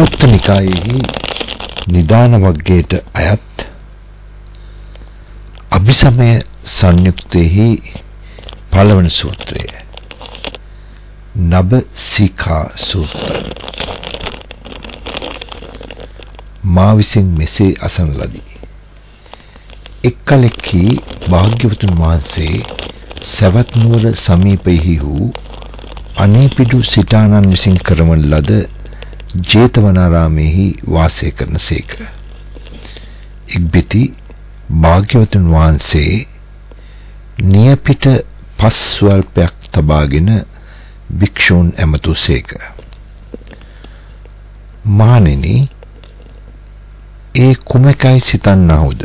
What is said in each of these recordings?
සංයුක්ත නිකායෙහි නිදාන වර්ගයට අයත් අභිසමය සංයුක්තයෙහි පළවන සූත්‍රය. නබ සීකා සූත්‍රය. මා විසින් මෙසේ අසන ලදී. එක් කලෙකි භාග්‍යවතුන් වහන්සේ සවැත් නුවර සමීපෙහි වූ අනේපිඩු සිතානන් විසින් කරවන ලද ජේතවනාරාමෙහි වාසය කරනසේක. ඉක්බිති භාග්‍යවතුන් වහන්සේ නියපිට පස් ස්වල්පයක් තබාගෙන භික්ෂූන් ඇමතුසේක. මහණෙනි ඒ කුමකයි සිතන්නහුද?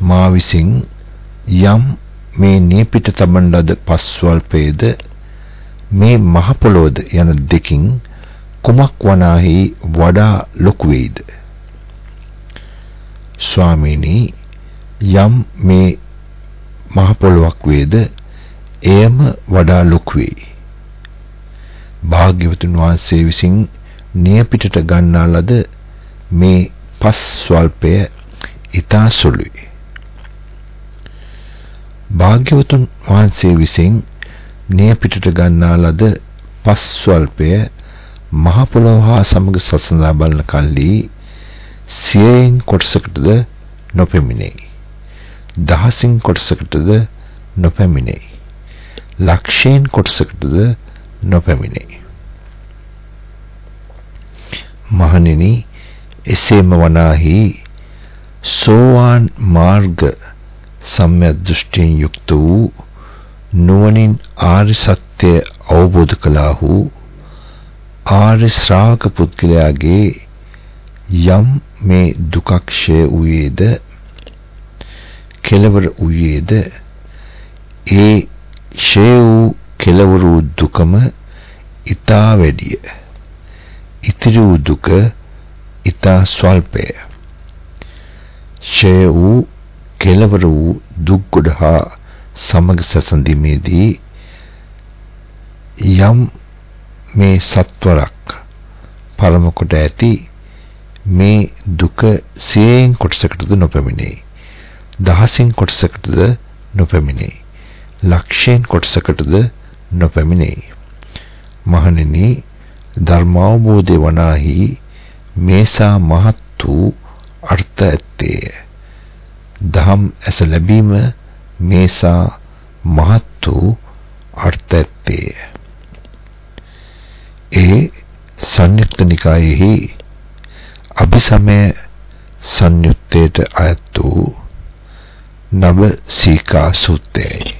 මා විසින් යම් මේ නියපිට තබන ලද පස් ස්වල්පයේද මේ මහ පොළොවද යන දෙකින් කුමක් වනාහි වඩා ලොකු වේද ස්වාමීනි යම් මේ මහ පොළොවක් වේද එයම වඩා ලොකු වේ භාග්‍යවතුන් වහන්සේ විසින් නියපිටට ගන්නා ලද මේ පස් ස්වල්පය ඊතා සුළුයි. භාග්‍යවතුන් වහන්සේ විසින් නියපිටට ගන්නා ලද පස් ස්වල්පය මහ පොළොව හා සමග සසඳා බලන කල්ලි සියයෙන් කොටසකටද නොපෙමිණේ. දහසින් කොටසකටද නොපෙමිණේ. ලක්ෂයෙන් කොටසකටද නොපෙමිණේ. මහණෙනි එසේම වනාහි සෝවාන් මාර්ග සම්‍යක් දෘෂ්ටියෙන් යුක්ත වූ නුවණින් ආර්ය සත්‍ය අවබෝධ කළාහු ආර්ය ශ්‍රාවක පුද්ගලයාගේ යම් මේ දුකක්ෂය වූයේද කෙලවර වූයේද ඒ ෂේ වූ කෙලවර වූ දුකම ඊතා වැඩිය. ඉතිරි වූ දුක ඊතා ස්වල්පය. ෂේ වූ කෙලවර වූ දුක් ගොඩ හා සමග සසඳීමේදී යම් මේ සත්වරක් පළමු කොට ඇති මේ දුක සියෙන් කොටසකටද නොපැමිණේ. දහසින් කොටසකටද නොපැමිණේ. ලක්ෂයෙන් කොටසකටද නොපැමිණේ. මහණෙනි ධර්මාවබෝධය වනාහි මේසා මහත් වූ අර්ථ ඇත්තේය. දහම් ඇස ලැබීම මේසා මහත් වූ අර්ථ ඇත්තේය. ඒ සංයුක්ත නිකායෙහි අභිසමය සංයුත්තේට අයත් වූ නව සීකා සූත්‍රයයි.